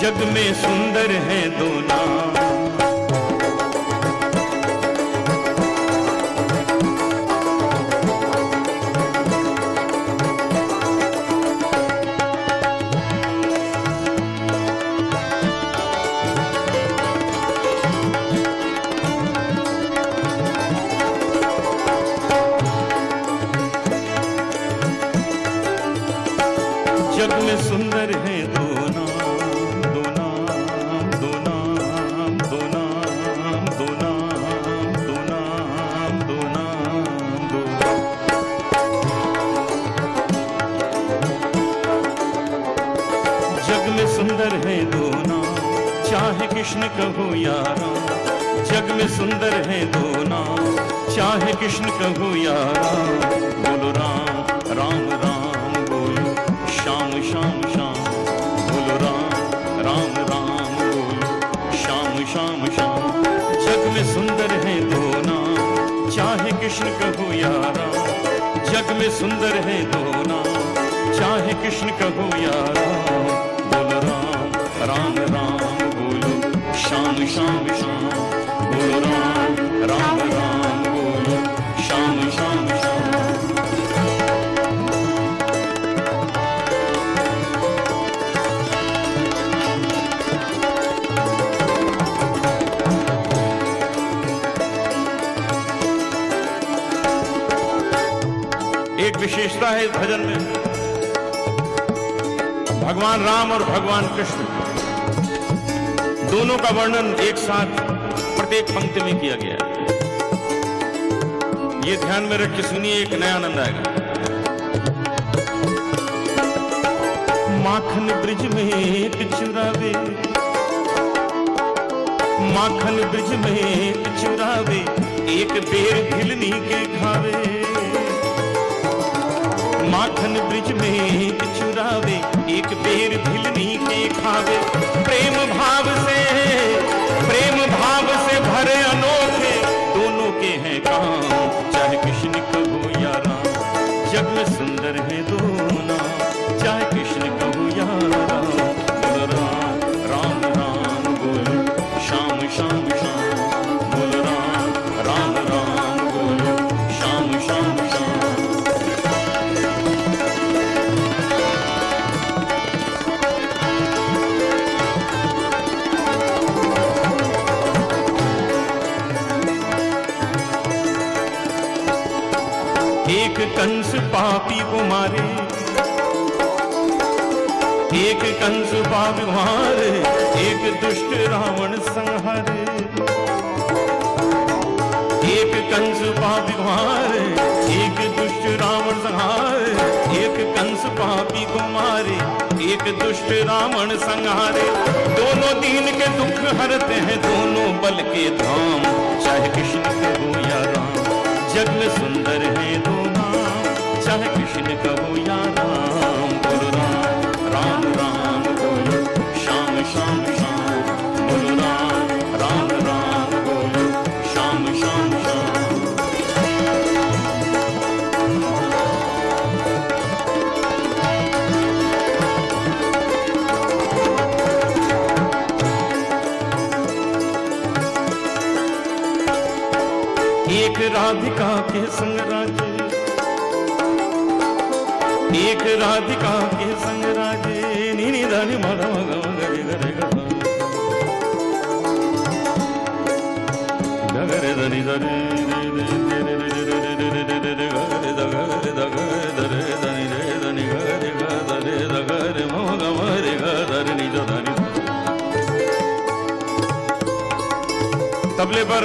जग में सुंदर है दो नाम। जग में सुंदर है दो कहो या राम जग में सुंदर है दो नाम। चाहे कृष्ण कहो या राम बोलो राम राम राम, बोलो। श्याम श्याम श्याम, बोलो राम राम राम, बोलो। श्याम श्याम श्याम, जग में सुंदर है दो नाम। चाहे कृष्ण कहो या राम जग में सुंदर है दो नाम। चाहे कृष्ण कहो या राम बोलो राम राम राम श्याम श्याम श्याम बोलो राम राम राम बोलो श्याम श्याम एक विशेषता है इस भजन में। भगवान राम और भगवान कृष्ण। दोनों का वर्णन एक साथ प्रत्येक पंक्ति में किया गया है। ये ध्यान में रख के सुनिए, एक नया आनंद आएगा। माखन ब्रिज में एक चुरावे, माखन ब्रिज में एक चुरावे, एक बेर खिलनी के खावे। माखन ब्रिज में एक चुरावे बेर भिलनी के खावे। प्रेम भाव से कंस पापी मारे एक दुष्ट रावण संहारे। एक कंस पापी एक दुष्ट रावण संहारे। एक कंस पापी को मारे एक दुष्ट रावण संहारे। दोनों दीन के दुख हरते हैं, दोनों बल के धाम। चाहे कृष्ण कहो या राम जग में सुंदर है दो नाम। चाहे कृष्ण कहो या राम संग राजे एक राधिका के संग राजे नीनी दानी माधा मगा गरे गरे गरे दनी दरे तबले पर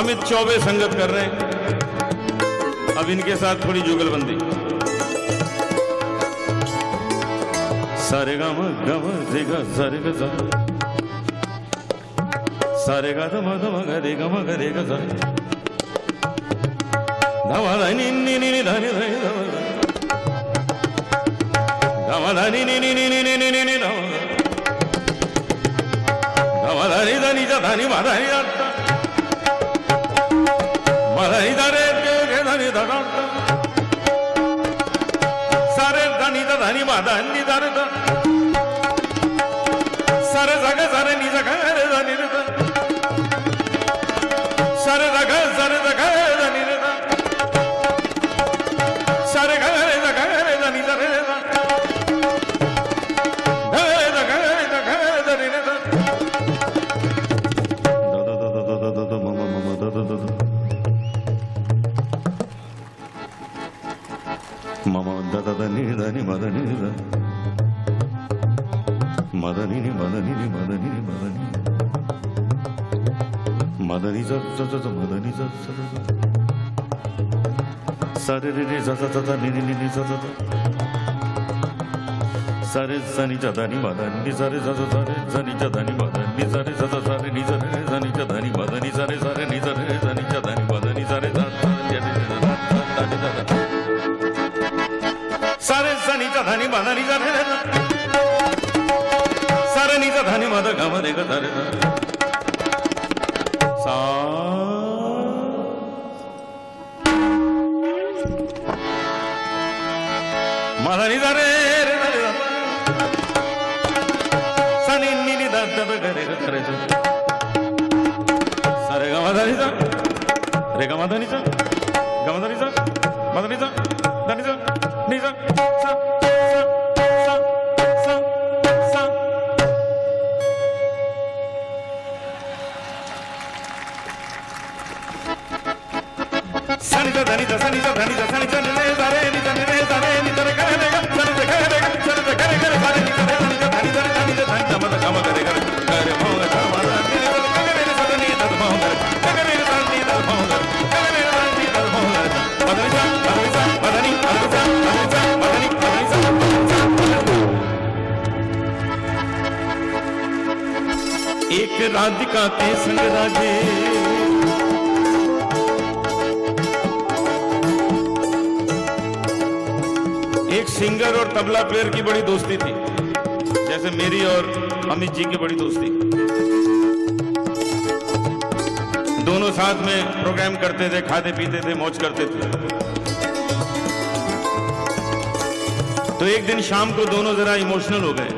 अमित चौबे संगत कर रहे हैं अब इनके साथ थोड़ी जुगलबंदी सारे गम गम रेगा सारे गा सारे गा धम धम गे गम गे गा धम धनी नी नी नी धनी धनी धमा धनी नी नी नी नी नी नी नी नी धमा धमा धनी धनी जा धनी धनी धरे धनी धन सारे धनी धनी माधा धर सर जग सर निज घर మమ దదని దని మదని మదని మదని మదని మదని మదని జత మదని జత సరి జత నిని జత సరి సని జదని మదని సరి జత సరి సని జదని మదని సరి జత సరి रे गा सा रे सा सा मा धा नी सा रे रे सा रे सा सा नी नी नी दा दा दा गा रे गा सा रे सा सा रे गा मा धा नी सा रे गा मा धा नी सा गा मा धा नी सा मा धा नी सा धा नी सा नी सा सा सा एक राधिका ते संग राजे तबला प्लेयर की बड़ी दोस्ती थी। जैसे मेरी और अमित जी की बड़ी दोस्ती। दोनों साथ में प्रोग्राम करते थे, खाते पीते थे, मौज करते थे। तो एक दिन शाम को दोनों जरा इमोशनल हो गए।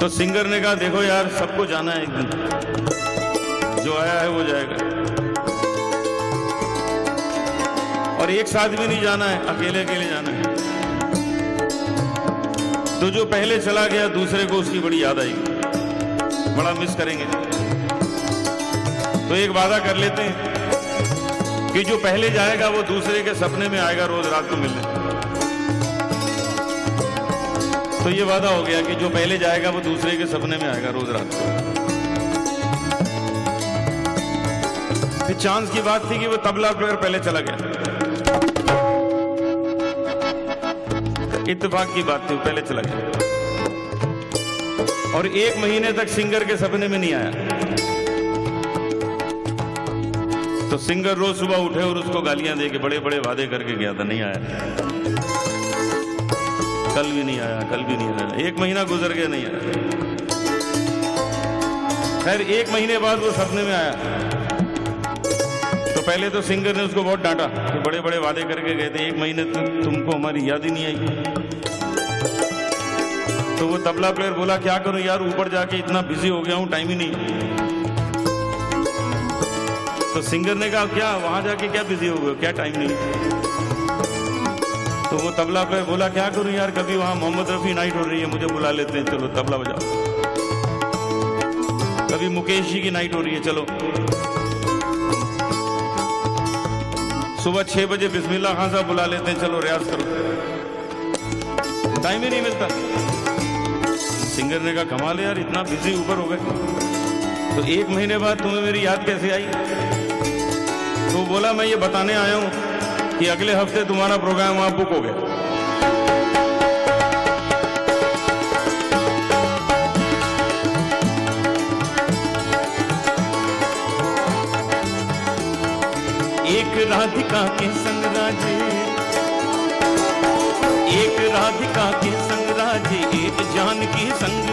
तो सिंगर ने कहा, देखो यार, सबको जाना है एक दिन। जो आया है वो जाएगा। और एक साथ भी नहीं जाना है, अकेले अकेले जाना है। तो जो पहले चला गया, दूसरे को उसकी बड़ी याद आएगी। बड़ा मिस करेंगे। तो एक वादा कर लेते हैं कि जो पहले जाएगा, वो दूसरे के सपने में आएगा रोज रात को मिलने। तो ये वादा हो गया कि जो पहले जाएगा, वो दूसरे के सपने में आएगा रोज रात को। फिर चांस की बात थी कि वो तबला प्लेयर पहले चला गया। इत्तेफाक की बात थी, पहले चला गया। और एक महीने तक सिंगर के सपने में नहीं आया। तो सिंगर रोज सुबह उठे और उसको गालियाँ दे के बड़े बड़े वादे करके गया था, नहीं आया। कल भी नहीं आया, कल भी नहीं आया। एक महीना गुजर गया, नहीं आया। खैर, एक महीने बाद वो सपने में आया। पहले तो सिंगर ने उसको बहुत डांटा, कि बड़े बड़े वादे करके गए थे, एक महीने तक तुमको हमारी याद ही नहीं आई। तो वो तबला प्लेयर बोला, क्या करूँ यार, ऊपर जाके इतना बिज़ी हो गया हूँ टाइम ही नहीं। तो सिंगर ने कहा, क्या, वहाँ जाके क्या बिज़ी हो गए क्या टाइम नहीं? तो वो तबला प्लेयर बोला, क्या करूँ यार, कभी वहाँ मोहम्मद रफी नाइट हो रही है, मुझे बुला लेते हैं, चलो तबला बजाओ। कभी मुकेश जी की नाइट हो रही है, चलो। सुबह छह बजे बिस्मिल्लाह खान साहब बुला लेते हैं, चलो रियाज करो। टाइम ही नहीं मिलता। सिंगर ने कहा, कमाल यार, इतना बिज़ी ऊपर हो गए। तो एक महीने बाद तुम्हें मेरी याद कैसे आई? तो बोला, मैं ये बताने आया हूँ कि अगले हफ़्ते तुम्हारा प्रोग्राम वहाँ बुक हो गया। राधिका के संग राजे। एक राधिका के संग राजे एक जानकी संग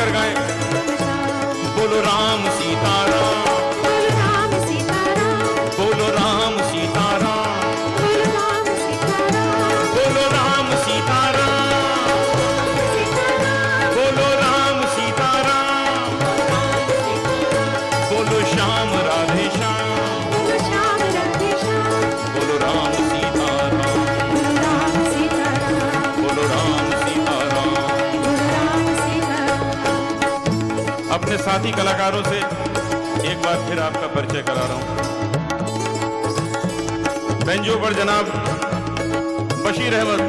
गए गाएँ। अपने साथी कलाकारों से एक बार फिर आपका परिचय करा रहा हूँ। बेंजो पर जनाब बशीर अहमद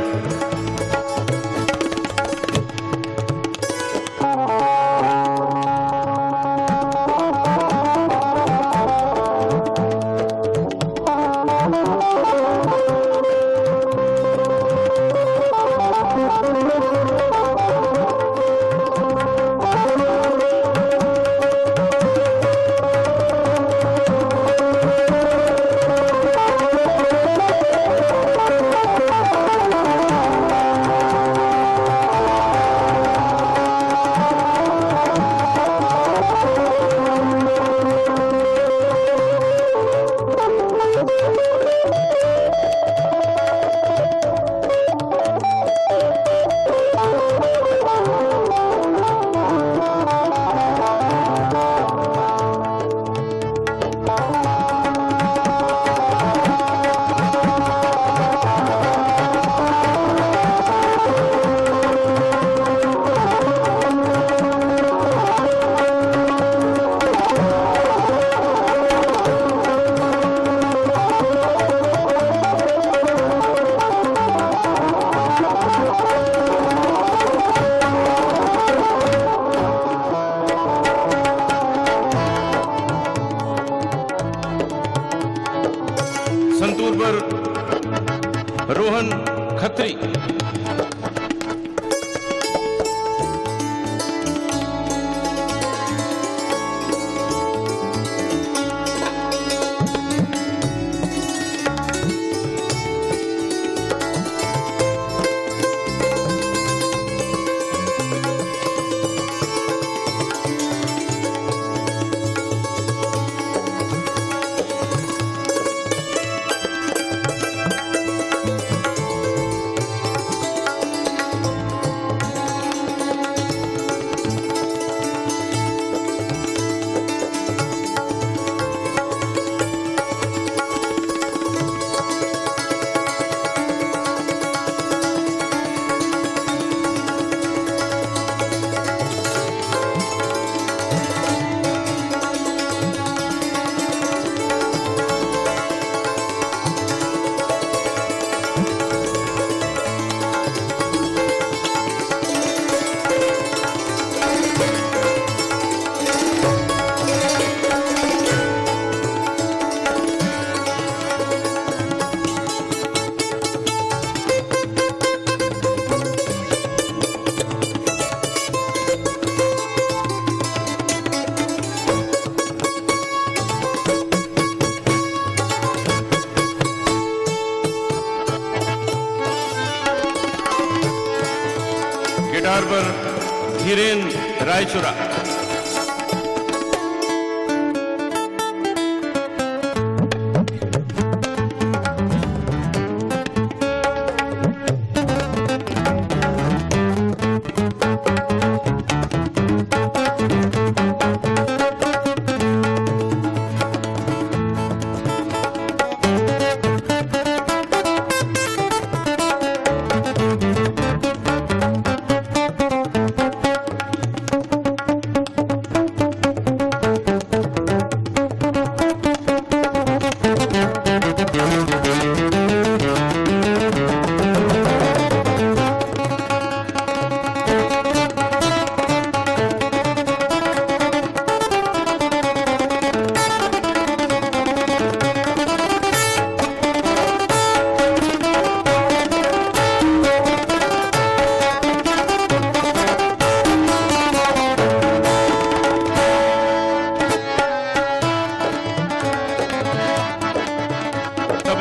गिटार पर धीरेन रायचुरा।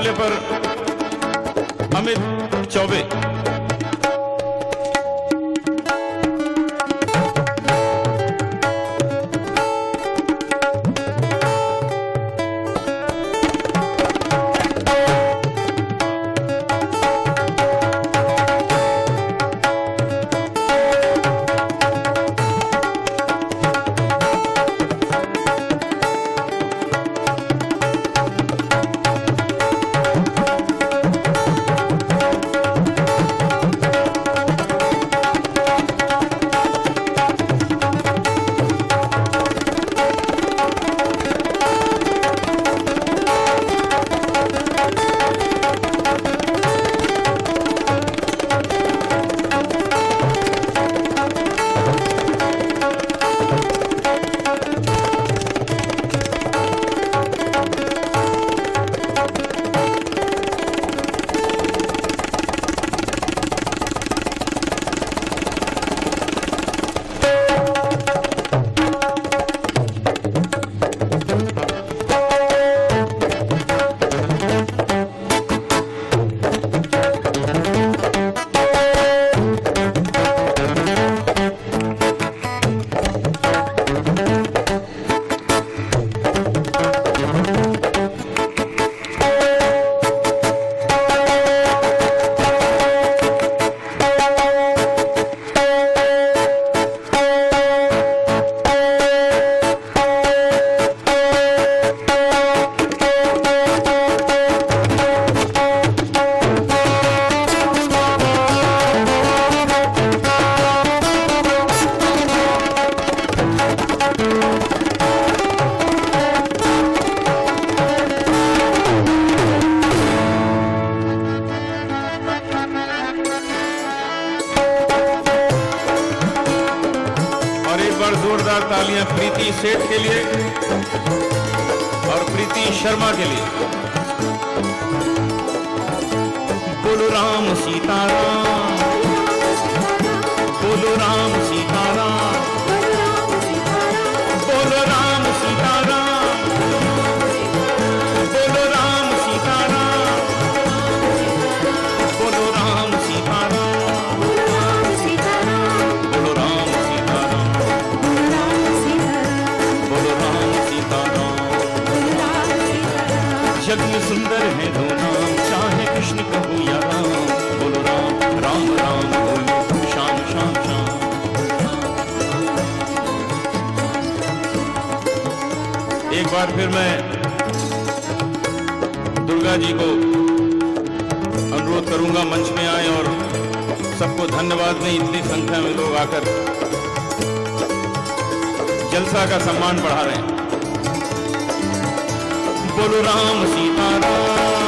मुकाबले पर अमित चौबे। победителей. बार फिर मैं दुर्गा जी को अनुरोध करूँगा मंच में आए और सबको धन्यवाद दें, इतनी संख्या में लोग आकर जलसा का सम्मान बढ़ा रहे हैं। बोलो राम सीताराम।